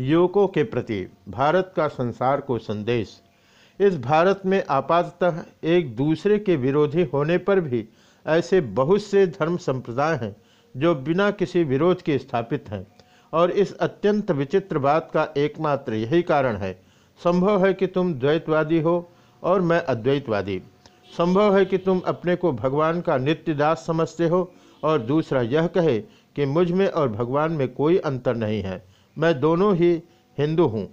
युवकों के प्रति भारत का संसार को संदेश। इस भारत में आपातः एक दूसरे के विरोधी होने पर भी ऐसे बहुत से धर्म संप्रदाय हैं जो बिना किसी विरोध के स्थापित हैं। और इस अत्यंत विचित्र बात का एकमात्र यही कारण है। संभव है कि तुम द्वैतवादी हो और मैं अद्वैतवादी। संभव है कि तुम अपने को भगवान का नित्य दास समझते हो और दूसरा यह कहे कि मुझमें और भगवान में कोई अंतर नहीं है। मैं दोनों ही हिंदू हूँ।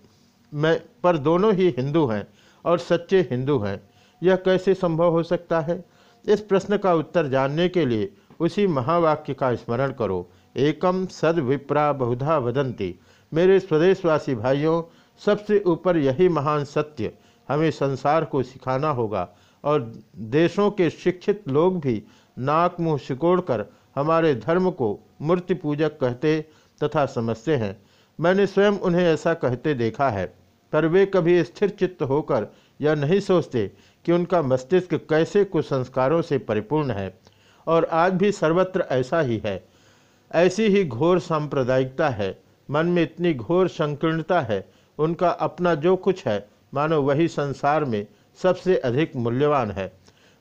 मैं, पर दोनों ही हिंदू हैं और सच्चे हिंदू हैं। यह कैसे संभव हो सकता है? इस प्रश्न का उत्तर जानने के लिए उसी महावाक्य का स्मरण करो। एकम सद विप्रा बहुधा वदंती मेरे स्वदेशवासी भाइयों, सबसे ऊपर यही महान सत्य, हमें संसार को सिखाना होगा और देशों के शिक्षित लोग भी नाक मुँह सिकोड़कर हमारे धर्म को मूर्ति पूजक कहते तथा समझते हैं। मैंने स्वयं उन्हें ऐसा कहते देखा है, पर वे कभी स्थिर चित्त होकर यह नहीं सोचते कि उनका मस्तिष्क कैसे कुसंस्कारों से परिपूर्ण है। और आज भी सर्वत्र ऐसा ही है। ऐसी ही घोर सांप्रदायिकता है। मन में इतनी घोर संकीर्णता है। उनका अपना जो कुछ है, मानो वही संसार में सबसे अधिक मूल्यवान है।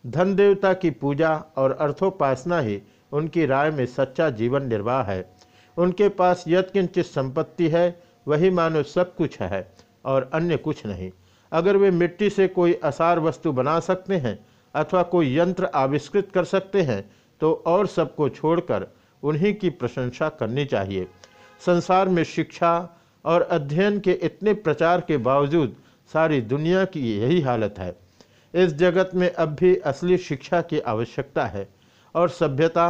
धन देवता की पूजा और अर्थोपासना ही उनकी राय में सच्चा जीवन निर्वाह है। उनके पास यत्किंचित संपत्ति है, वही मानो सब कुछ है और अन्य कुछ नहीं। अगर वे मिट्टी से कोई असार वस्तु बना सकते हैं अथवा कोई यंत्र आविष्कृत कर सकते हैं तो और सबको छोड़कर उन्हीं की प्रशंसा करनी चाहिए। संसार में शिक्षा और अध्ययन के इतने प्रचार के बावजूद सारी दुनिया की यही हालत है। इस जगत में अब भी असली शिक्षा की आवश्यकता है और सभ्यता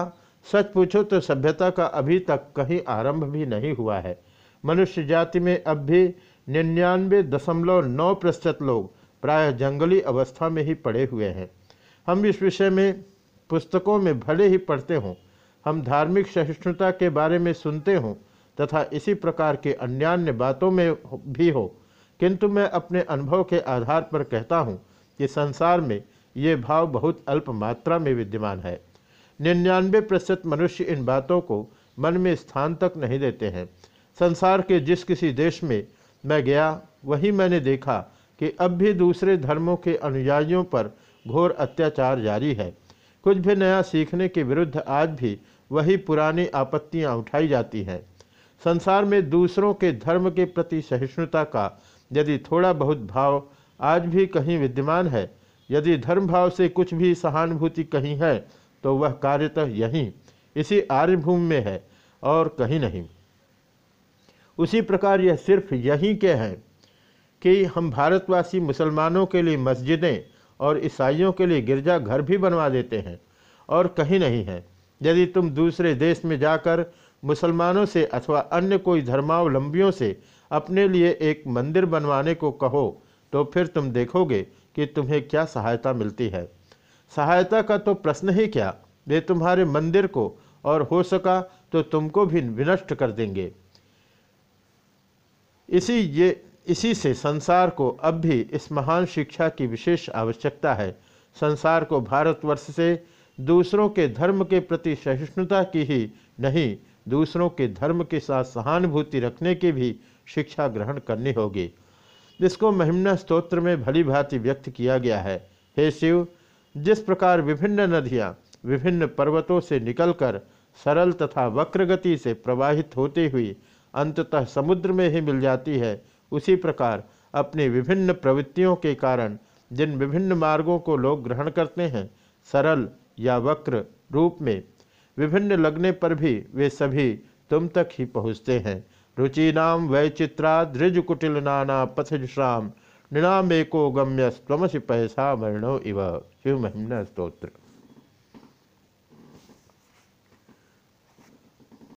सच पूछो तो सभ्यता का अभी तक कहीं आरंभ भी नहीं हुआ है। मनुष्य जाति में अब भी निन्यानवे दशमलव नौ प्रतिशत लोग प्रायः जंगली अवस्था में ही पड़े हुए हैं। हम इस विषय में पुस्तकों में भले ही पढ़ते हों, हम धार्मिक सहिष्णुता के बारे में सुनते हों, तथा इसी प्रकार के अन्यान्य बातों में भी हो, किंतु मैं अपने अनुभव के आधार पर कहता हूँ कि संसार में ये भाव बहुत अल्प मात्रा में विद्यमान है। निन्यानवे प्रतिशत मनुष्य इन बातों को मन में स्थान तक नहीं देते हैं। संसार के जिस किसी देश में मैं गया, वही मैंने देखा कि अब भी दूसरे धर्मों के अनुयायियों पर घोर अत्याचार जारी है। कुछ भी नया सीखने के विरुद्ध आज भी वही पुरानी आपत्तियाँ उठाई जाती हैं। संसार में दूसरों के धर्म के प्रति सहिष्णुता का यदि थोड़ा बहुत भाव आज भी कहीं विद्यमान है, यदि धर्म भाव से कुछ भी सहानुभूति कहीं है तो वह कार्यतः यहीं, इसी आर्यभूमि में है और कहीं नहीं। उसी प्रकार यह सिर्फ़ यहीं के हैं कि हम भारतवासी मुसलमानों के लिए मस्जिदें और ईसाइयों के लिए गिरजा घर भी बनवा देते हैं और कहीं नहीं है। यदि तुम दूसरे देश में जाकर मुसलमानों से अथवा अन्य कोई धर्मावलंबियों से अपने लिए एक मंदिर बनवाने को कहो तो फिर तुम देखोगे कि तुम्हें क्या सहायता मिलती है। सहायता का तो प्रश्न ही क्या? वे तुम्हारे मंदिर को और हो सका तो तुमको भी विनष्ट कर देंगे। इसी ये, इसी से संसार को अब भी इस महान शिक्षा की विशेष आवश्यकता है। संसार को भारतवर्ष से दूसरों के धर्म के प्रति सहिष्णुता की ही नहीं, दूसरों के धर्म के साथ सहानुभूति रखने की भी शिक्षा ग्रहण करनी होगी। जिसको महिमना स्तोत्र में भली भांति व्यक्त किया गया है। हे शिव जिस प्रकार विभिन्न नदियाँ विभिन्न पर्वतों से निकलकर सरल तथा वक्र गति से प्रवाहित होती हुई अंततः समुद्र में ही मिल जाती है, उसी प्रकार अपनी विभिन्न प्रवृत्तियों के कारण जिन विभिन्न मार्गों को लोग ग्रहण करते हैं, सरल या वक्र रूप में, विभिन्न लगने पर भी वे सभी तुम तक ही पहुँचते हैं। रुचिनाम वैचित्रा कुटिल नाना पथश्राम निनामेको गम्य स्वमसी पैसा वर्णो इव शिव स्त्रोत्र